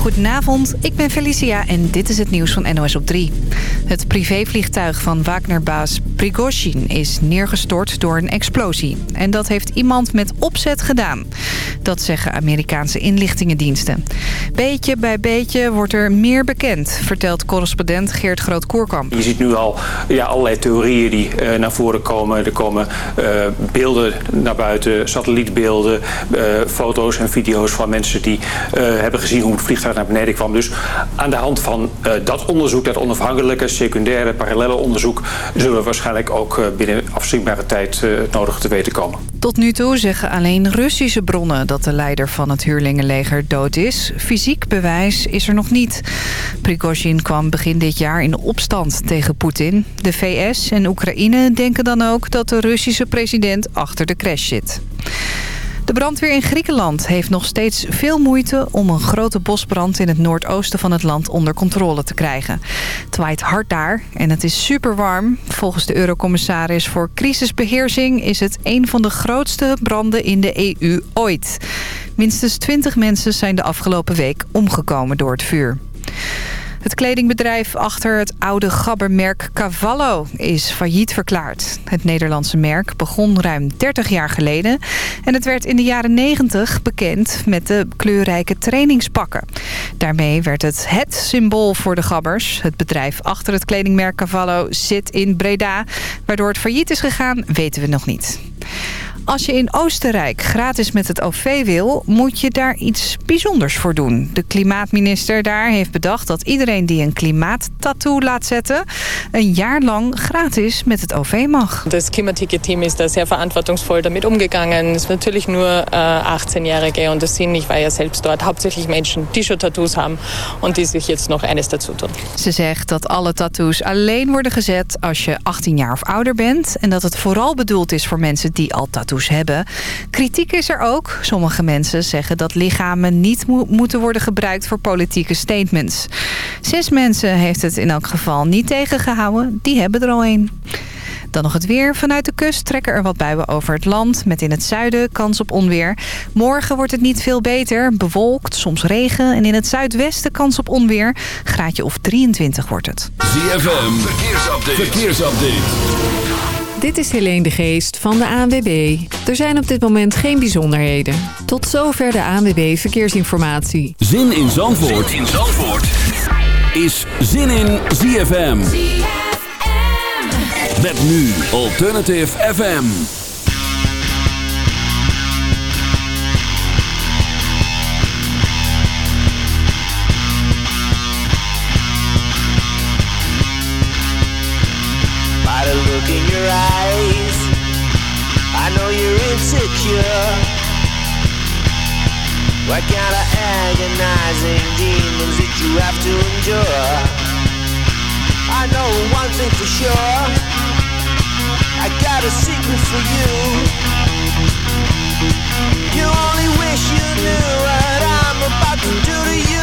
Goedenavond, ik ben Felicia en dit is het nieuws van NOS op 3. Het privévliegtuig van Wagnerbaas Prigozhin is neergestort door een explosie. En dat heeft iemand met opzet gedaan. Dat zeggen Amerikaanse inlichtingendiensten. Beetje bij beetje wordt er meer bekend, vertelt correspondent Geert Groot-Koerkamp. Je ziet nu al ja, allerlei theorieën die uh, naar voren komen. Er komen uh, beelden naar buiten, satellietbeelden, uh, foto's en video's van mensen die hebben gezien hoe het vliegtuig naar beneden kwam. Dus aan de hand van dat onderzoek, dat onafhankelijke, secundaire, parallele onderzoek... zullen we waarschijnlijk ook binnen afzienbare tijd het nodige te weten komen. Tot nu toe zeggen alleen Russische bronnen dat de leider van het huurlingenleger dood is. Fysiek bewijs is er nog niet. Prigozhin kwam begin dit jaar in opstand tegen Poetin. De VS en Oekraïne denken dan ook dat de Russische president achter de crash zit. De brandweer in Griekenland heeft nog steeds veel moeite om een grote bosbrand in het noordoosten van het land onder controle te krijgen. Het waait hard daar en het is super warm. Volgens de eurocommissaris voor crisisbeheersing is het een van de grootste branden in de EU ooit. Minstens 20 mensen zijn de afgelopen week omgekomen door het vuur. Het kledingbedrijf achter het oude gabbermerk Cavallo is failliet verklaard. Het Nederlandse merk begon ruim 30 jaar geleden. En het werd in de jaren 90 bekend met de kleurrijke trainingspakken. Daarmee werd het het symbool voor de gabbers. Het bedrijf achter het kledingmerk Cavallo zit in Breda. Waardoor het failliet is gegaan, weten we nog niet. Als je in Oostenrijk gratis met het OV wil, moet je daar iets bijzonders voor doen. De klimaatminister daar heeft bedacht dat iedereen die een klimaattattoo laat zetten... een jaar lang gratis met het OV mag. Het Klimaticket-Team is daar zeer verantwortungsvoll damit umgegangen. Het is natuurlijk nur 18-Jährige en das sind, ich war ja selbst dort, hauptsächlich Menschen die schon Tattoos haben und die zich jetzt nog eines dazu doen. Ze zegt dat alle tattoos alleen worden gezet als je 18 jaar of ouder bent... en dat het vooral bedoeld is voor mensen die al Kritiek is er ook. Sommige mensen zeggen dat lichamen niet mo moeten worden gebruikt voor politieke statements. Zes mensen heeft het in elk geval niet tegengehouden. Die hebben er al een. Dan nog het weer. Vanuit de kust trekken er wat buien over het land. Met in het zuiden kans op onweer. Morgen wordt het niet veel beter. Bewolkt, soms regen. En in het zuidwesten kans op onweer. Graadje of 23 wordt het. Dit is Helene de Geest van de ANWB. Er zijn op dit moment geen bijzonderheden. Tot zover de ANWB Verkeersinformatie. Zin in Zandvoort, zin in Zandvoort. is Zin in ZFM. ZFM. Met nu Alternative FM. Look in your eyes. I know you're insecure. What kind of agonizing demons did you have to endure? I know one thing for sure. I got a secret for you. You only wish you knew what I'm about to do to you.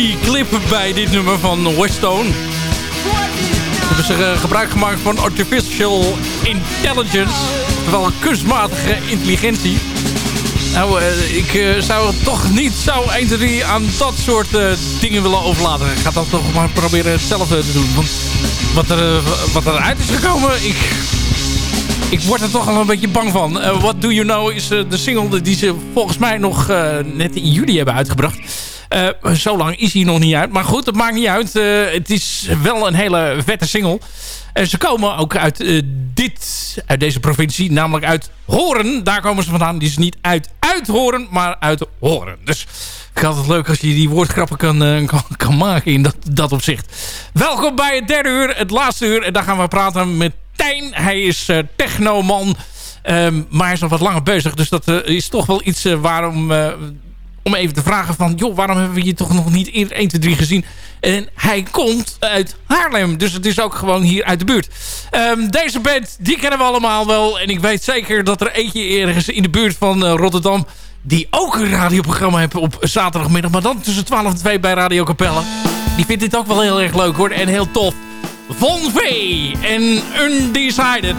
Spooky clip bij dit nummer van Westone. Hebben ze eh, gebruik gemaakt van artificial intelligence. Oftewel kunstmatige intelligentie. Nou, uh, ik uh, zou toch niet zo 1, 2, 3 aan dat soort dingen willen overlaten. Ik ga dat toch maar proberen hetzelfde te doen. Want wat, er, wat eruit is gekomen, ik, ik word er toch al een beetje bang van. What Do You Know is de single die ze volgens mij nog net in juli hebben uitgebracht. Zo lang is hij nog niet uit. Maar goed, dat maakt niet uit. het is wel een hele vette single. En ze komen ook uit, uh, dit, uit deze provincie, namelijk uit Horen. Daar komen ze vandaan. Die is niet uit Uithoren, maar uit Horen. Dus ik had het leuk als je die woordgrappen kan, uh, kan, maken in dat, dat opzicht. Welkom bij het derde uur, het laatste uur. En daar gaan we praten met Tijn. Hij is uh, technoman, um, maar hij is nog wat langer bezig. Dus dat is toch wel iets waarom om even te vragen van... joh, waarom hebben we je toch nog niet eerder 1, 2, 3 gezien? En hij komt uit Haarlem. Dus het is ook gewoon hier uit de buurt. Um, deze band, die kennen we allemaal wel. En ik weet zeker dat er eentje ergens in de buurt van uh, Rotterdam... die ook een radioprogramma heeft op zaterdagmiddag. Maar dan tussen 12 en 2 bij Radio Capelle. Die vindt dit ook wel heel erg leuk hoor. En heel tof. Von V en Undecided.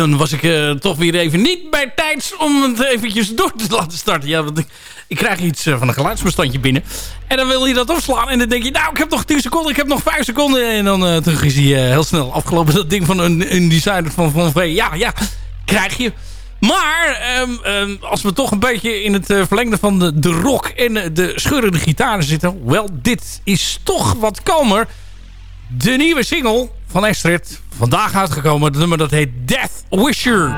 Dan was ik uh, toch weer even niet bij tijds om het eventjes door te laten starten. Ja, want ik, krijg iets uh, van een geluidsbestandje binnen. En dan wil je dat opslaan. En dan denk je, nou, ik heb nog 10 seconden, ik heb nog 5 seconden. En dan uh, terug is hij heel snel afgelopen. Dat ding van een, designer van Van V. Ja, ja, krijg je. Maar um, um, als we toch een beetje in het verlengde van de, de rock en de scheurende gitaren zitten. Wel, dit is toch wat kalmer. De nieuwe single van Astrid. Vandaag uitgekomen. Het nummer dat heet Death Wisher.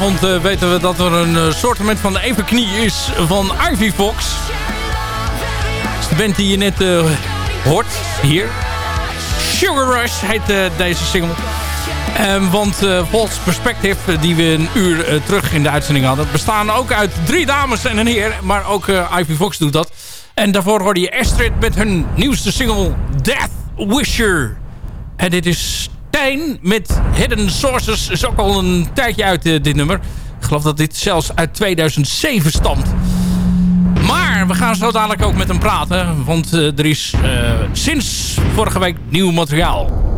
Vanavond weten we dat er een soortement van de evenknie is van Ivy Fox. de band die je net hoort hier. Sugar Rush heet deze single. Um, want uh, False Perspective, die we een uur terug in de uitzending hadden... bestaan ook uit drie dames en een heer. Maar ook Ivy Fox doet dat. En daarvoor hoorde je Astrid met hun nieuwste single Death Wisher. En dit is Tijn met Hidden Sources. Is ook al een tijdje uit uh, dit nummer. Ik geloof dat dit zelfs uit 2007 stamt. Maar we gaan zo dadelijk ook met hem praten. Want uh, er is uh, sinds vorige week nieuw materiaal.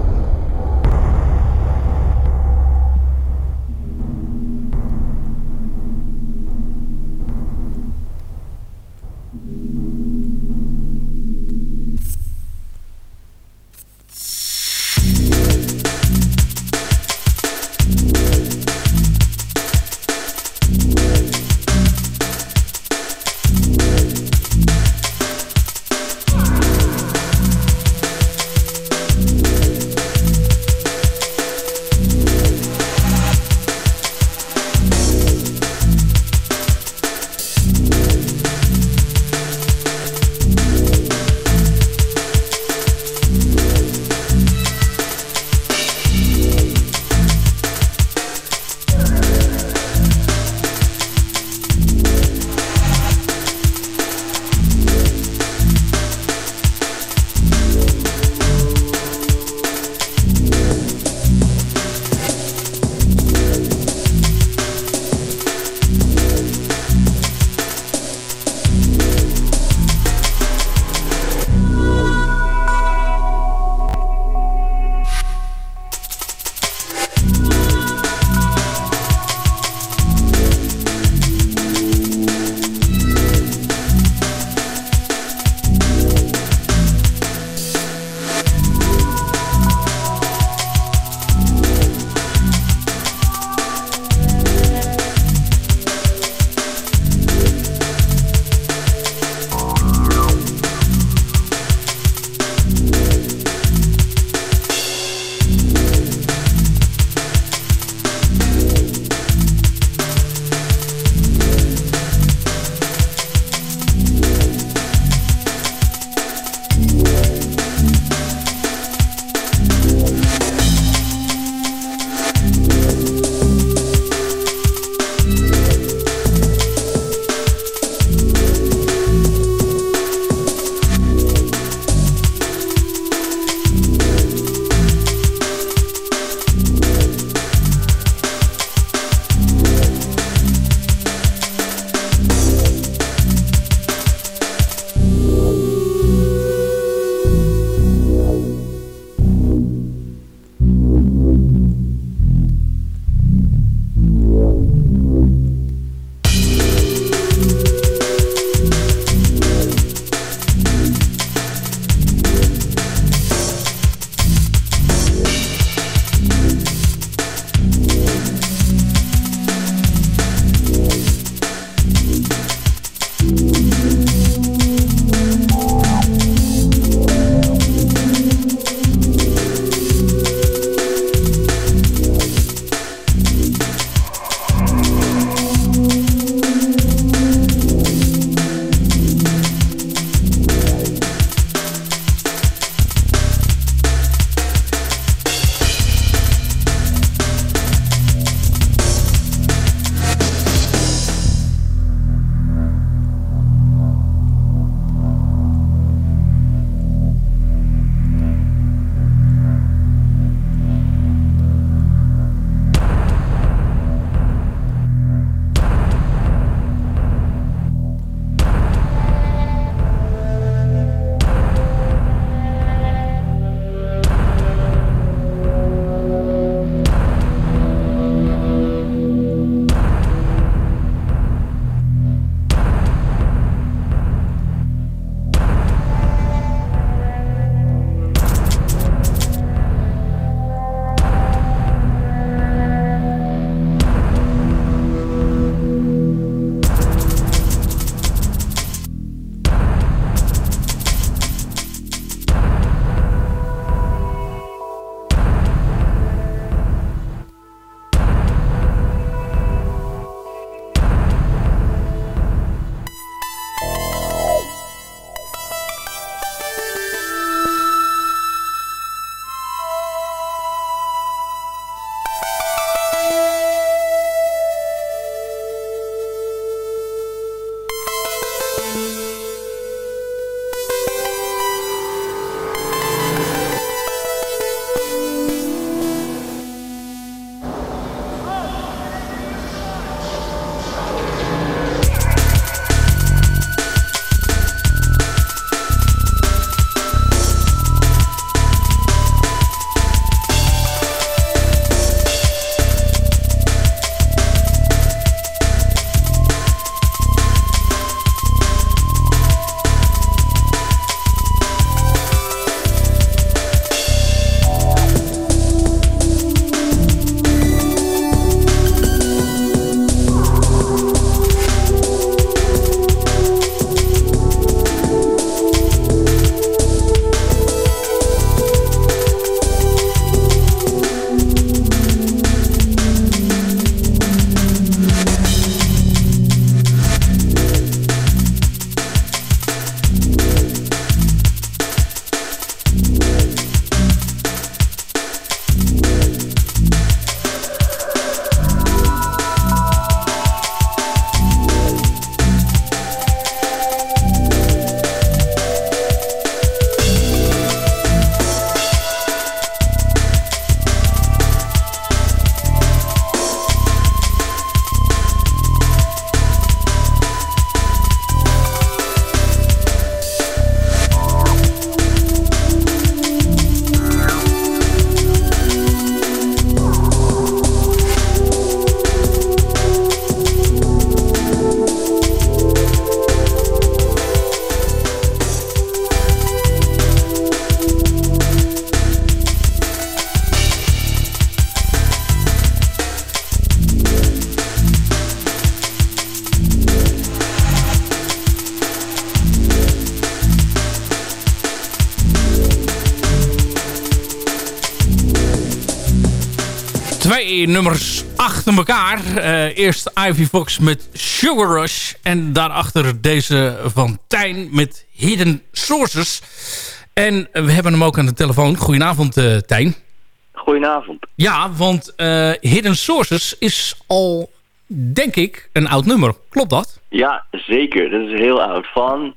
Nummers achter elkaar. Uh, eerst Ivy Fox met Sugar Rush. En daarachter deze van Tijn met Hidden Sources. En we hebben hem ook aan de telefoon. Goedenavond uh, Tijn. Goedenavond. Ja, want uh, Hidden Sources is al, denk ik, een oud nummer. Klopt dat? Ja, zeker. Dat is heel oud. Van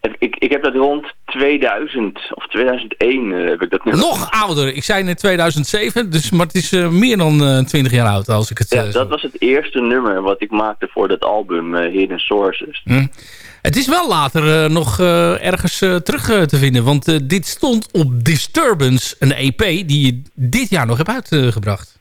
ik, ik heb dat rond 2000 of 2001 uh, eh, heb ik dat nummer. Nog ouder. Ik zei in 2007, dus, maar het is uh, meer dan uh, eh, 20 jaar oud als ik het Ja, dat was het eerste nummer wat ik maakte voor dat album Hidden Sources. Hm. Het is wel later nog ergens terug te vinden, want dit stond op Disturbance, een EP die je dit jaar nog hebt uitgebracht.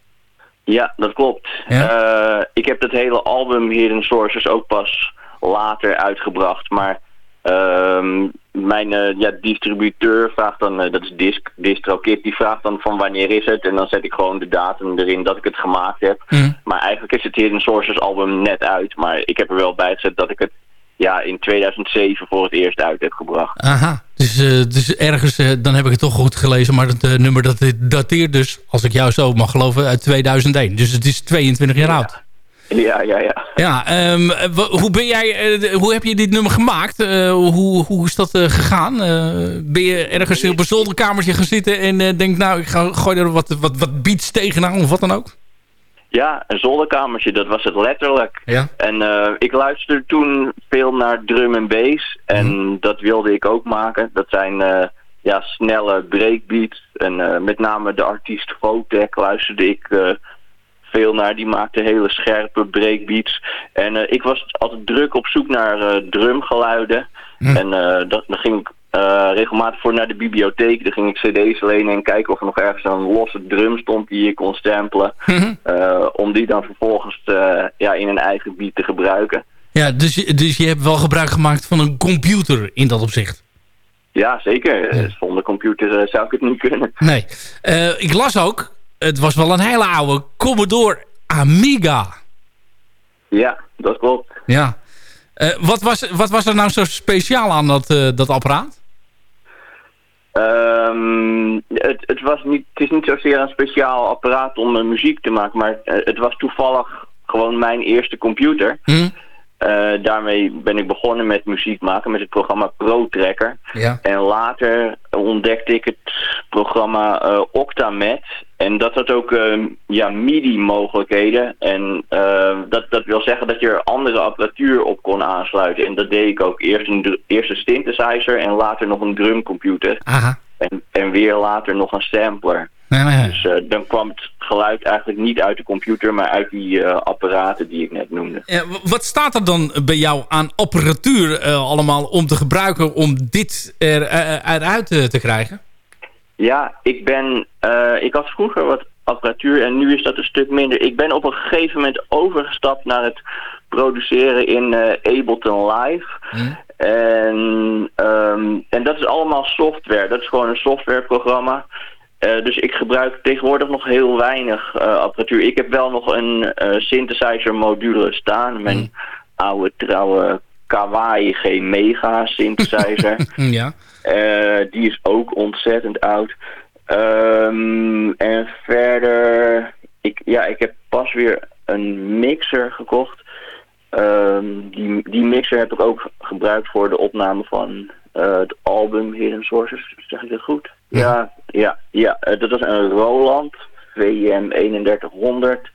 Ja, dat klopt. Ja? ik heb dat hele album Hidden Sources ook pas later uitgebracht, maar Ehm, mijn uh, ja, distributeur vraagt dan, uh, dat is Disc, DistroKit, die vraagt dan van wanneer is het. En dan zet ik gewoon de datum erin dat ik het gemaakt heb. Mhm. Maar eigenlijk is het Hidden Sources album net uit. Maar ik heb er wel bij gezet dat ik het ja, in 2007 voor het eerst uit heb gebracht. Aha, dus, uh, dus ergens, dan heb ik het toch goed gelezen. Maar het nummer dat dateert dus, als ik jou zo mag geloven, uit 2001. Dus het is 22 jaar oud. Ja, ja, ja. Ja, um, hoe, ben jij, uh, hoe heb je dit nummer gemaakt? Uh, hoe, hoe is dat uh, gegaan? ben je ergens op een zolderkamertje gaan zitten en denk nou, ik ga, gooi er wat, wat, wat beats tegenaan of wat dan ook? Ja, een zolderkamertje, dat was het letterlijk. Ja. En ik luisterde toen veel naar drum en bass en mhm. dat wilde ik ook maken. Dat zijn ja, snelle breakbeats en met name de artiest Votek luisterde ik veel naar. Die maakte hele scherpe breakbeats. En uh, ik was altijd druk op zoek naar uh, drumgeluiden. Hm. En uh, dat, dan ging ik regelmatig voor naar de bibliotheek. Dan ging ik cd's lenen en kijken of er nog ergens een losse drum stond die je kon stempelen. Hm. om die dan vervolgens ja, in een eigen beat te gebruiken. Ja, dus, dus je hebt wel gebruik gemaakt van een computer in dat opzicht? Ja, zeker. Zonder computer zou ik het niet kunnen. Nee. ik las ook het was wel een hele oude Commodore Amiga. Ja, dat klopt. Ja. Uh, wat, was, wat was er nou zo speciaal aan dat, uh, dat apparaat? Um, het, het, was niet, het is niet zozeer een speciaal apparaat om uh, muziek te maken, maar het was toevallig gewoon mijn eerste computer. Hm? Uh, daarmee ben ik begonnen met muziek maken met het programma Pro Tracker. Ja. En later ontdekte ik het programma uh, Octamet. En dat had ook uh, ja, MIDI-mogelijkheden. En dat, dat wil zeggen dat je er andere apparatuur op kon aansluiten. En dat deed ik ook. Eerst een, eerst een synthesizer en later nog een drumcomputer. Aha. En, en weer later nog een sampler. Dus uh, dan kwam het geluid eigenlijk niet uit de computer, maar uit die uh, apparaten die ik net noemde. Ja, wat staat er dan bij jou aan apparatuur uh, allemaal om te gebruiken om dit er, eruit te krijgen? Ja, ik ben, ik had vroeger wat apparatuur en nu is dat een stuk minder. Ik ben op een gegeven moment overgestapt naar het produceren in Ableton Live. Hm. En, um, en dat is allemaal software. Dat is gewoon een softwareprogramma. Uh, dus ik gebruik tegenwoordig nog heel weinig uh, apparatuur. Ik heb wel nog een uh, synthesizer module staan. Mijn mm. oude trouwe Kawaii G Mega synthesizer. ja. die is ook ontzettend oud. Um, en verder... Ik, ja, ik heb pas weer een mixer gekocht. Um, die, die mixer heb ik ook gebruikt voor de opname van het album Hidden Sources. Zeg ik dat goed? Ja, ja, ja. Uh, dat was een Roland WM 3100.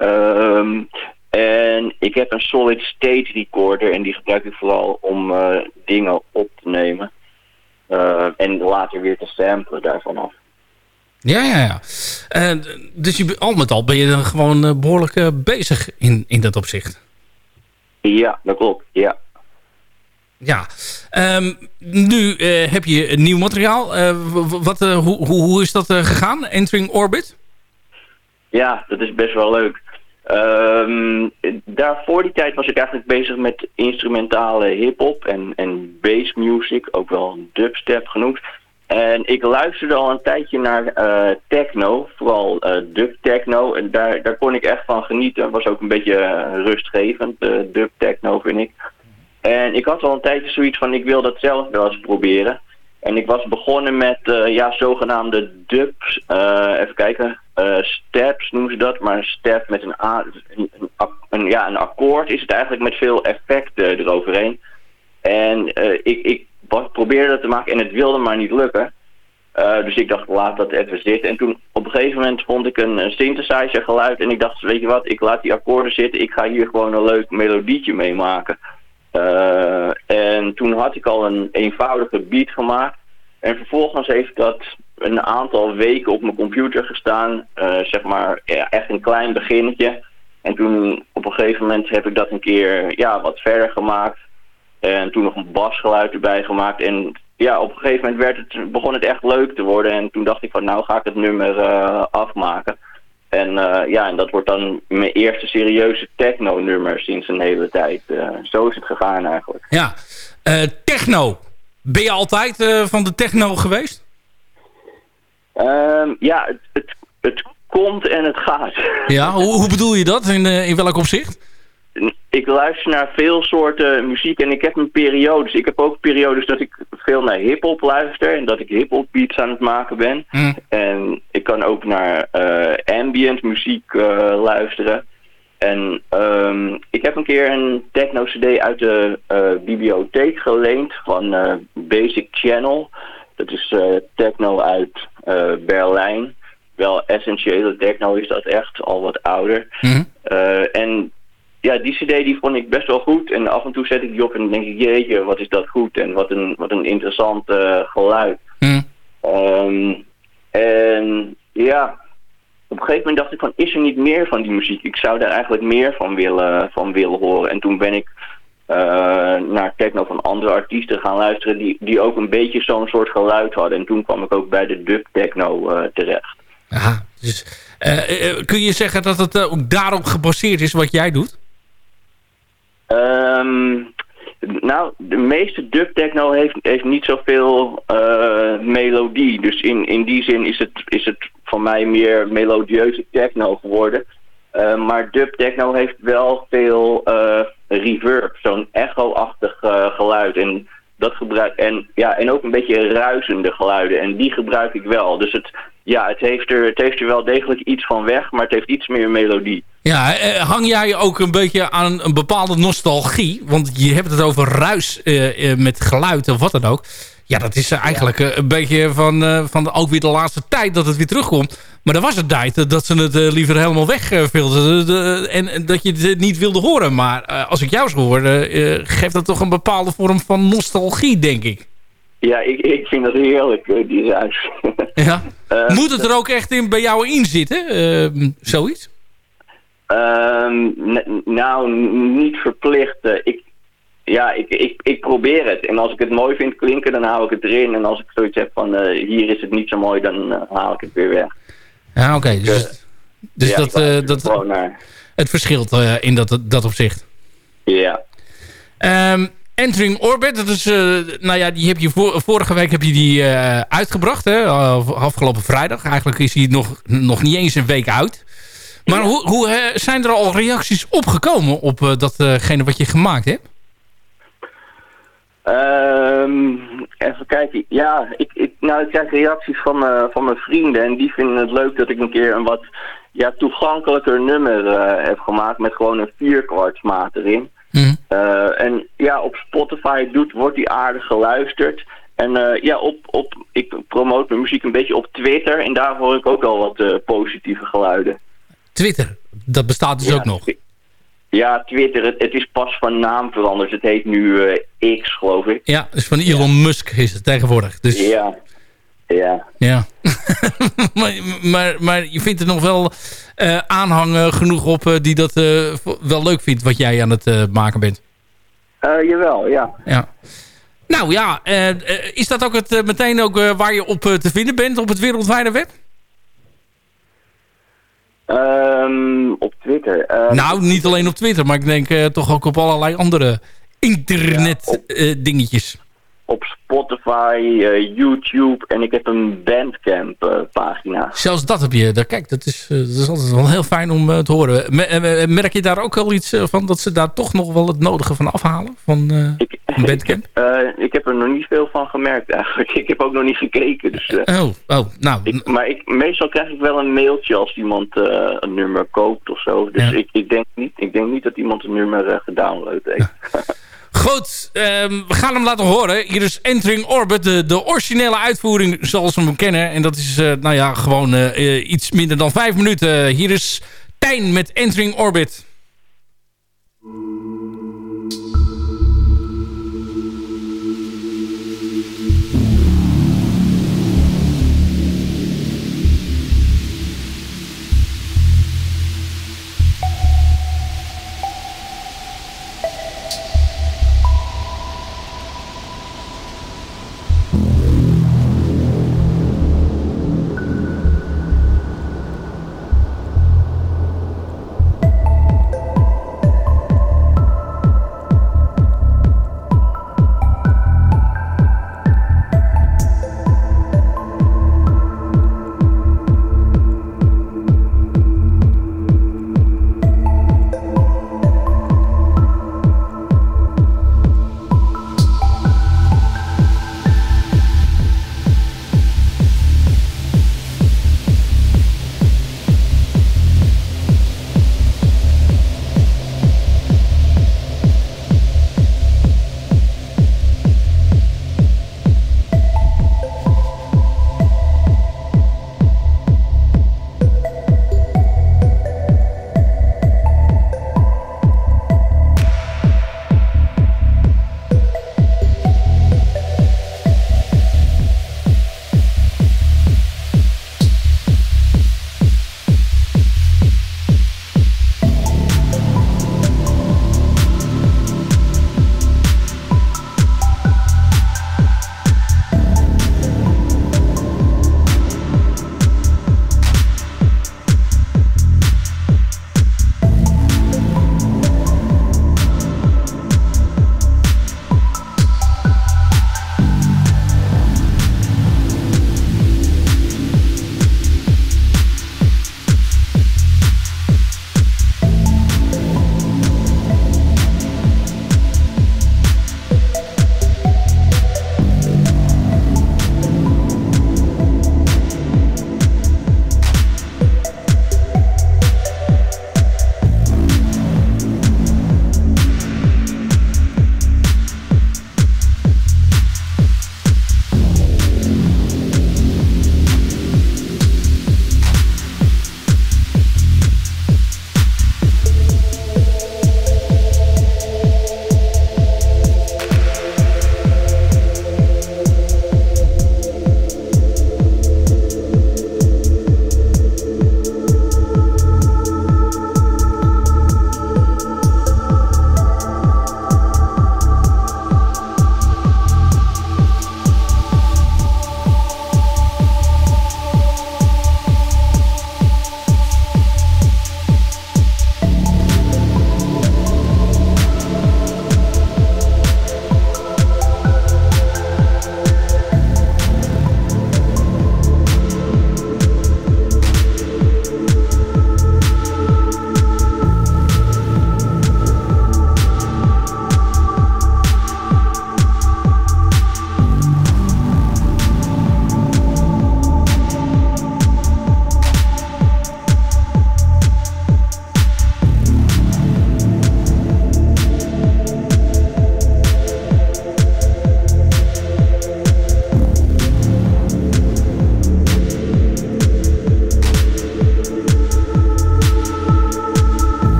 Um, en ik heb een solid state recorder en die gebruik ik vooral om uh, dingen op te nemen. Uh, en later weer te samplen daarvan af. Ja, ja, ja. Uh, dus je, al met al ben je dan gewoon behoorlijk bezig in, in dat opzicht. Ja, dat klopt. Ja. Ja, um, nu uh, heb je nieuw materiaal. Uh, wat, uh, hoe, hoe is dat gegaan, Entering Orbit? Ja, dat is best wel leuk. Um, daar voor die tijd was ik eigenlijk bezig met instrumentale hip-hop en, en bass music, ook wel dubstep genoemd. En ik luisterde al een tijdje naar techno, vooral dub techno. En daar, daar kon ik echt van genieten. Was ook een beetje rustgevend, dub techno vind ik. En ik had al een tijdje zoiets van, ik wil dat zelf wel eens proberen. En ik was begonnen met uh, ja, zogenaamde dubs. Uh, even kijken. Uh, steps noemen ze dat. Maar een step met een, A, een, een, ja, een akkoord is het eigenlijk met veel effecten eroverheen. En ik, ik probeerde dat te maken en het wilde maar niet lukken. dus ik dacht, laat dat even zitten. En toen op een gegeven moment vond ik een synthesizer geluid. En ik dacht, weet je wat, ik laat die akkoorden zitten. Ik ga hier gewoon een leuk melodietje mee maken. Uh, en toen had ik al een eenvoudige beat gemaakt. En vervolgens heeft dat een aantal weken op mijn computer gestaan. Uh, zeg maar echt een klein beginnetje. En toen op een gegeven moment heb ik dat een keer ja, wat verder gemaakt. En toen nog een basgeluid erbij gemaakt. En ja, op een gegeven moment werd het, begon het echt leuk te worden. En toen dacht ik van nou ga ik het nummer uh, afmaken. En uh, ja, en dat wordt dan mijn eerste serieuze techno-nummer sinds een hele tijd. Uh, zo is het gegaan eigenlijk. Ja, uh, techno. Ben je altijd van de techno geweest? Um, ja, het, het, het, komt en het gaat. Ja, hoe, hoe bedoel je dat? In, in welk opzicht? Ik luister naar veel soorten muziek en ik heb een periodes. Ik heb ook periodes dat ik veel naar hip-hop luister en dat ik hip-hop beats aan het maken ben. Mm. En ik kan ook naar uh, ambient muziek uh, luisteren. En um, ik heb een keer een techno-cd uit de uh, bibliotheek geleend van Basic Channel. Dat is techno uit Berlijn. Wel essentiële techno is dat echt, al wat ouder. Mm. en ja, die cd die vond ik best wel goed. En af en toe zet ik die op en denk ik, jeetje, wat is dat goed. En wat een, wat een interessant uh, geluid. Mm. Um, en ja, op een gegeven moment dacht ik van, is er niet meer van die muziek? Ik zou daar eigenlijk meer van willen, van willen horen. En toen ben ik uh, naar techno van andere artiesten gaan luisteren... die, die ook een beetje zo'n soort geluid hadden. En toen kwam ik ook bij de dub techno uh, terecht. Aha, dus kun je zeggen dat het ook daarop gebaseerd is wat jij doet? Um, nou, de meeste dub techno heeft, heeft niet zoveel uh, melodie. Dus in, in die zin is het, is het voor mij meer melodieuze techno geworden. Uh, maar dub techno heeft wel veel uh, reverb, zo'n echo-achtig geluid. En dat gebruik en ja en ook een beetje ruisende geluiden en die gebruik ik wel. Dus het ja, het heeft er het heeft er wel degelijk iets van weg, maar het heeft iets meer melodie. Ja, eh, hang jij ook een beetje aan een bepaalde nostalgie? Want je hebt het over ruis eh, eh, met geluid of wat dan ook. Ja, dat is eigenlijk ja. een beetje van, uh, van ook weer de laatste tijd dat het weer terugkomt. Maar er was een tijd dat ze het uh, liever helemaal wegvilden. en, en, dat je het niet wilde horen. Maar als ik jou zo hoor, geeft dat toch een bepaalde vorm van nostalgie, denk ik. Ja, ik, ik vind dat heerlijk, die ruis. ja? Moet het er ook echt in bij jou in zitten, zoiets? Um, nou, niet verplicht. ik, ja, ik, ik, ik probeer het. En als ik het mooi vind klinken, dan hou ik het erin. En als ik zoiets heb van uh, hier is het niet zo mooi, dan uh, haal ik het weer weg. Ja, oké. Okay. Dus, dus ja, dat, dat het verschilt in dat, dat opzicht. Ja. Um, Entering Orbit, dat is, nou ja, die heb je vor, vorige week heb je die uitgebracht, hè? afgelopen vrijdag. Eigenlijk is die nog, nog niet eens een week uit. Maar hoe, hoe zijn er al reacties opgekomen op datgene wat je gemaakt hebt? Um, even kijken. Ja, ik, ik, nou, ik krijg reacties van, uh, van mijn vrienden. En die vinden het leuk dat ik een keer een wat ja, toegankelijker nummer uh, heb gemaakt. Met gewoon een vierkwartsmaat erin. Mm. Uh, en ja, op Spotify doet, wordt die aardig geluisterd. En ja, op, op, ik promote mijn muziek een beetje op Twitter. En daar hoor ik ook al wat positieve geluiden. Twitter, dat bestaat dus ja, ook nog? Ja, Twitter, het, het, is pas van naam veranderd. Het heet nu uh, X, geloof ik. Ja, dus van Elon ja. Musk is het tegenwoordig. Dus... Ja, ja. Ja. maar, maar, maar, je vindt er nog wel uh, aanhang genoeg op uh, die dat wel leuk vindt wat jij aan het maken bent? jawel, ja. ja. Nou ja, is dat ook het, meteen ook waar je op te vinden bent op het wereldwijde web? Um, op Twitter. Uh, nou, niet alleen op Twitter, maar ik denk uh, toch ook op allerlei andere internet ja, op, uh, dingetjes. Op Spotify, uh, YouTube en ik heb een Bandcamp uh, pagina. Zelfs dat heb je. Daar, kijk, dat is, uh, dat is altijd wel heel fijn om te horen. Merk je daar ook al iets van dat ze daar toch nog wel het nodige van afhalen? Van ik, Bandcamp? Ik, ik, heb er nog niet veel van gemerkt eigenlijk. Ik heb ook nog niet gekeken. Dus, oh, oh, nou. Ik, maar ik, meestal krijg ik wel een mailtje als iemand een nummer koopt of zo. Dus ja. ik, ik, denk niet, ik denk niet dat iemand een nummer gedownload heeft. Goed, um, we gaan hem laten horen. Hier is Entering Orbit, de, de originele uitvoering zoals we hem kennen. En dat is, uh, nou ja, gewoon uh, iets minder dan vijf minuten. Hier is Tijn met Entering Orbit.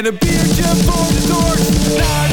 En een biertje voor de dorst. Naar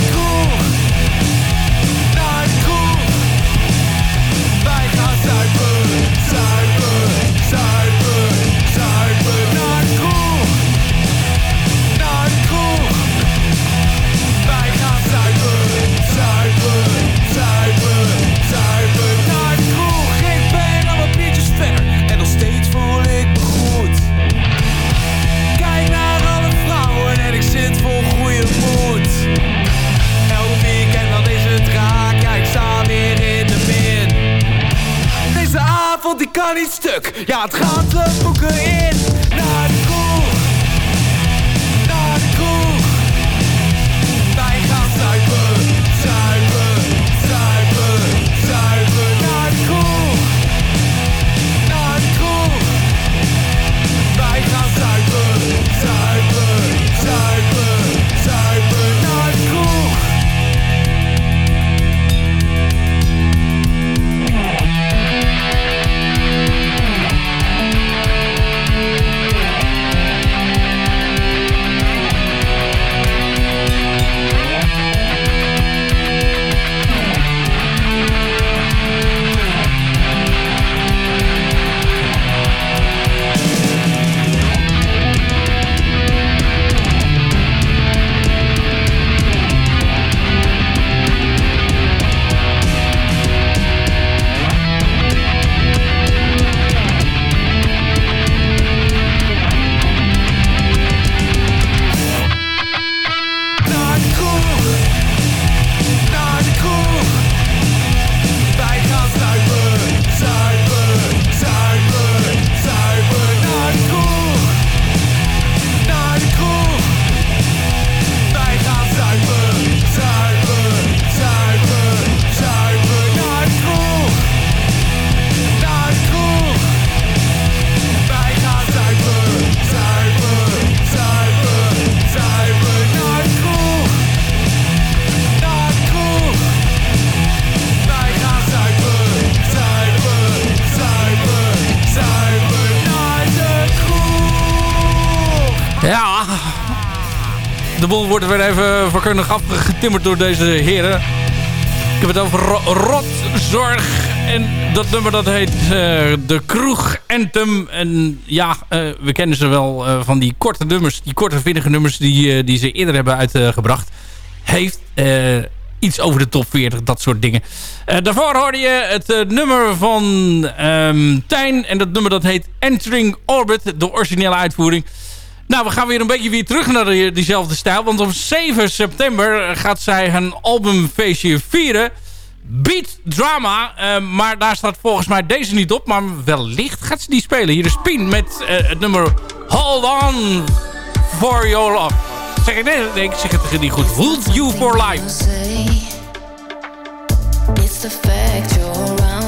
vakkundig afgetimmerd door deze heren. Ik heb het over ro rotzorg. En dat nummer dat heet eh, De Kroeg Anthem. En ja, eh, we kennen ze wel eh, van die korte nummers. Die korte vinnige nummers die, die ze eerder hebben uitgebracht. Heeft iets over de top 40, dat soort dingen. daarvoor hoorde je het nummer van ehm, Tijn. En dat nummer dat heet Entering Orbit. De originele uitvoering. Nou, we gaan weer een beetje weer terug naar die, diezelfde stijl. Want op 7 september gaat zij een albumfeestje vieren. Beat Drama. eh, maar daar staat volgens mij deze niet op. Maar wellicht gaat ze die spelen. Hier is Pien met eh, het nummer Hold On For Your Love. Zeg ik nee, nee, ik zeg het niet goed. Hold You For Life. It's the fact you're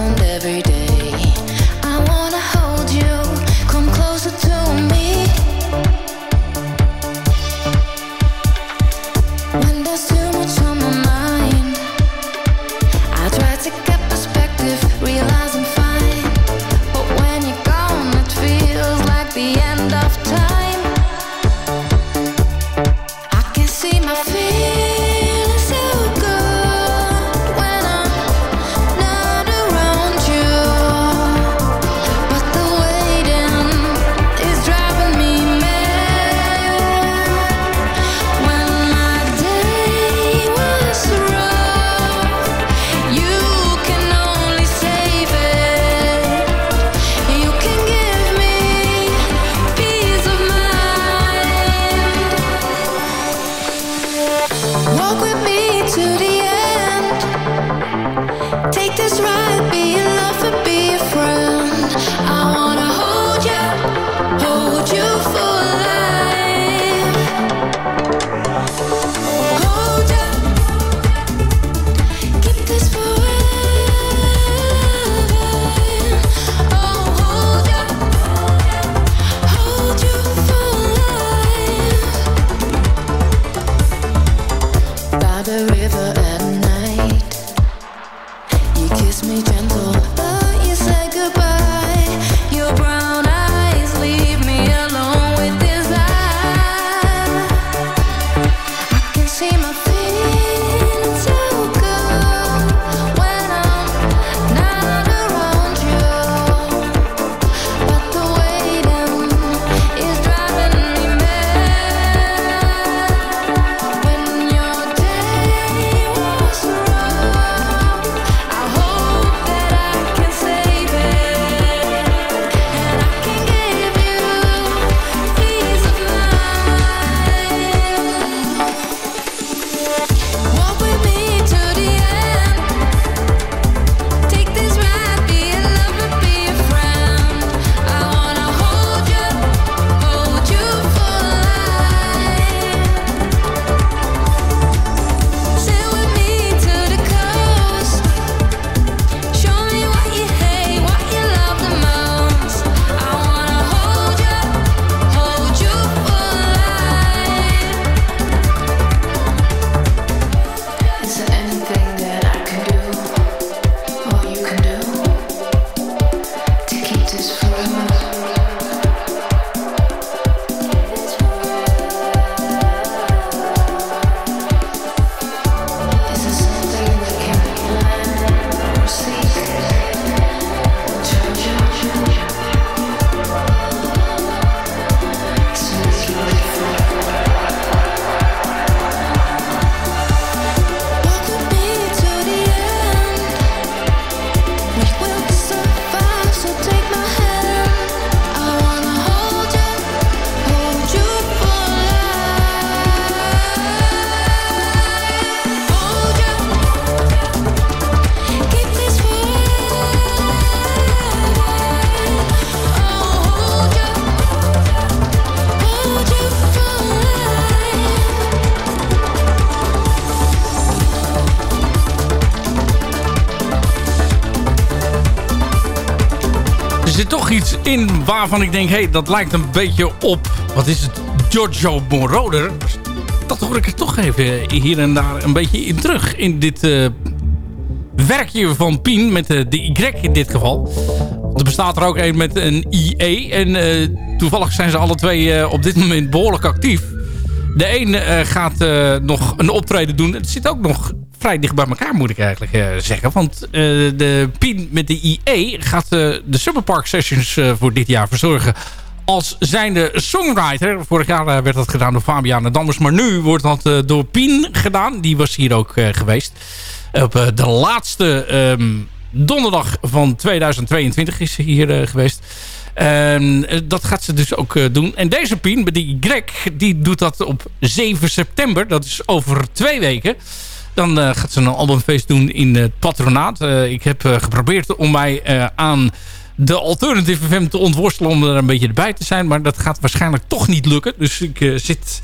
in waarvan ik denk... hé, hey, dat lijkt een beetje op... wat is het? Giorgio Moroder. Dat hoor ik er toch even hier en daar een beetje in terug. In dit eh, werkje van Pien met de, de Y in dit geval. Er bestaat er ook een met een IE. En eh, toevallig zijn ze alle twee eh, op dit moment behoorlijk actief. De een eh, gaat eh, nog een optreden doen. Het zit ook nog vrij dicht bij elkaar, moet ik eigenlijk eh, zeggen. Want eh, de Pien met de IE gaat eh, de Superpark Sessions voor dit jaar verzorgen als zijnde songwriter. Vorig jaar werd dat gedaan door Fabiana Dammers. Maar nu wordt dat door Pien gedaan. Die was hier ook geweest. Op de laatste ehm, donderdag van 2022 is ze hier geweest. En eh, dat gaat ze dus ook doen. En deze Pien, die Y, die doet dat op 7 september. Dat is over twee weken. Dan eh, gaat ze een albumfeest doen in het patronaat. Eh, ik heb eh, geprobeerd om mij aan de Alternative FM te ontworstelen om er een beetje erbij te zijn. Maar dat gaat waarschijnlijk toch niet lukken. Dus ik zit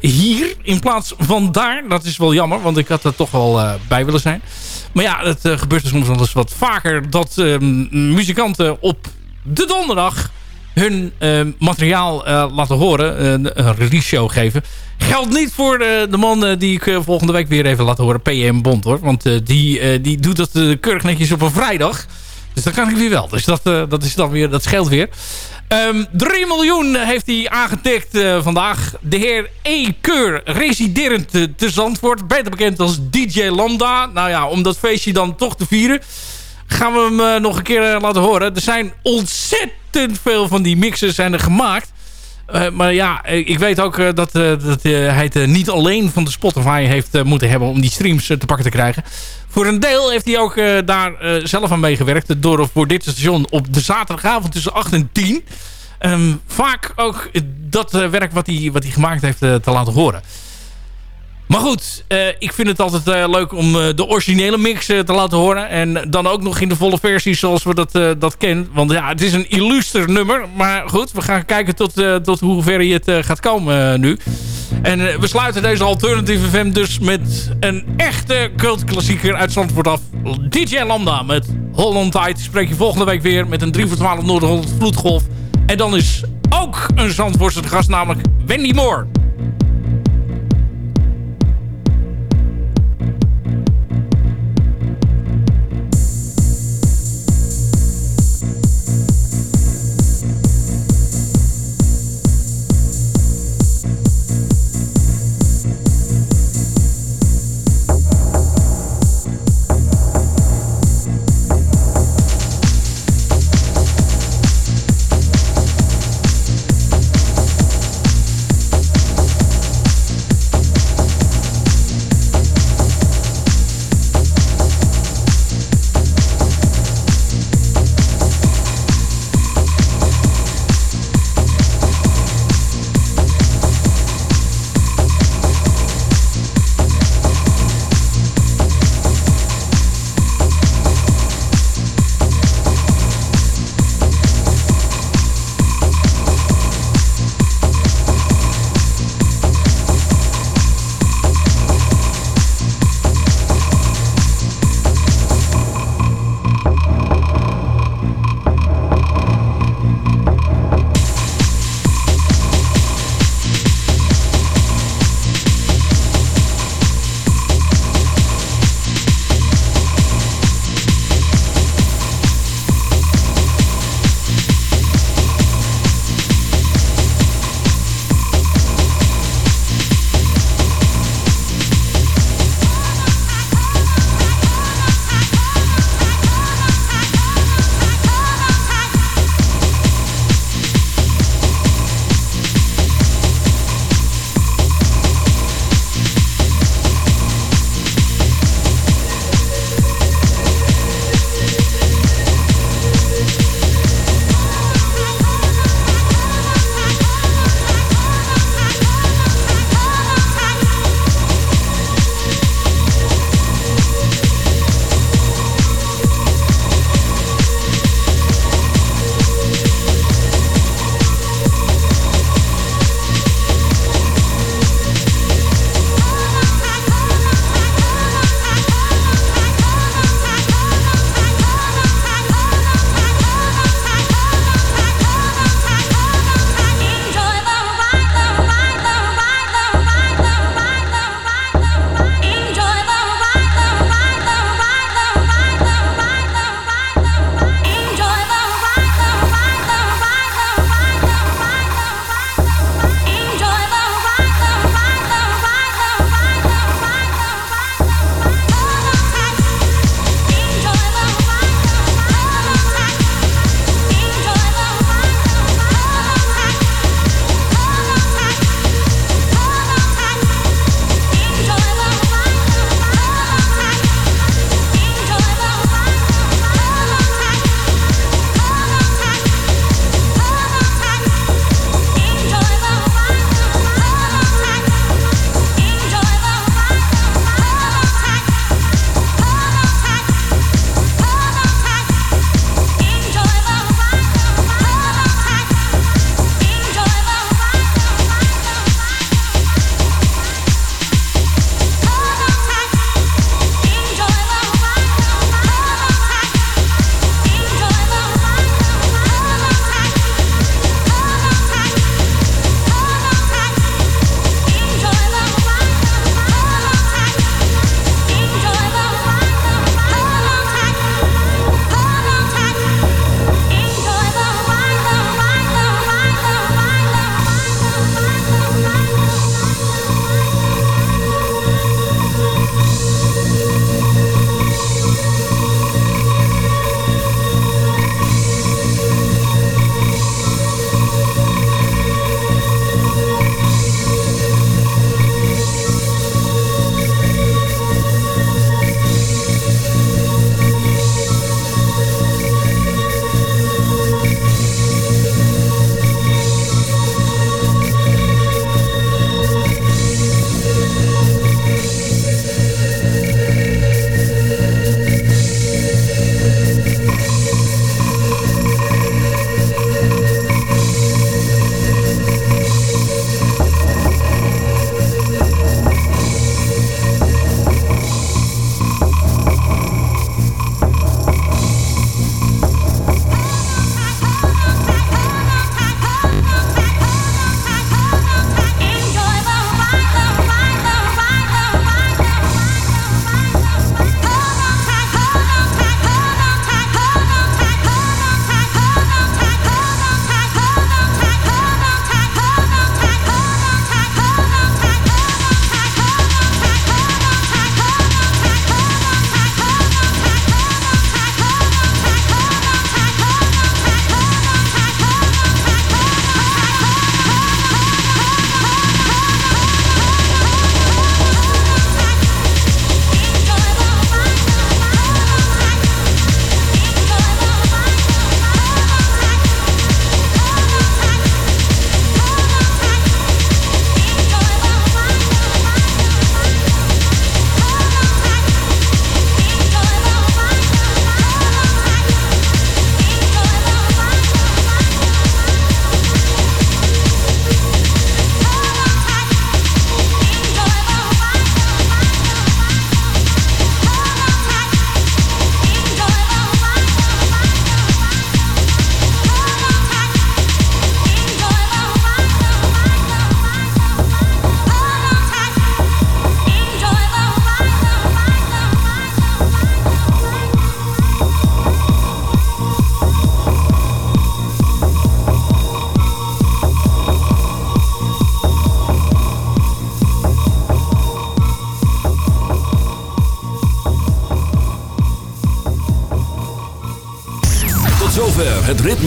hier in plaats van daar. Dat is wel jammer, want ik had er toch wel bij willen zijn. Maar ja, het gebeurt er soms wel eens wat vaker dat eh, muzikanten op de donderdag hun eh, materiaal laten horen. een release show geven. Geldt niet voor de, de man eh, die ik eh, volgende week weer even laat horen. PM Bond hoor. Want eh, die, eh, die doet dat eh, keurig netjes op een vrijdag. Dus dat kan ik weer wel. Dus dat, eh, dat, is dan weer, dat scheelt weer. Ehm 3 miljoen heeft hij aangetikt eh, vandaag. De heer E. Keur, residerend te, Zandvoort. Beter bekend als DJ Lambda. Nou ja, om dat feestje dan toch te vieren... gaan we hem eh, nog een keer eh, laten horen. Er zijn ontzettend veel van die mixen zijn er gemaakt. Eh, maar ja, ik weet ook eh, dat, eh, dat hij het niet alleen van de Spotify heeft moeten hebben... om die streams te pakken te krijgen. Voor een deel heeft hij ook daar zelf aan meegewerkt... door voor dit station op de zaterdagavond tussen 8 en 10... ehm, vaak ook dat werk wat hij, wat hij gemaakt heeft te laten horen. Maar goed, eh, ik vind het altijd eh, leuk om eh, de originele mix te laten horen. En dan ook nog in de volle versie zoals we dat, dat kennen. Want ja, het is een illuster nummer. Maar goed, we gaan kijken tot, tot hoe ver je het gaat komen nu. En we sluiten deze Alternative FM dus met een echte cultklassieker uit Zandvoort af. DJ Lambda met Holland Tide. Spreek je volgende week weer met een 3 voor 12 Noord-Holland vloedgolf. En dan is ook een Zandvoortse gast, namelijk Wendy Moore.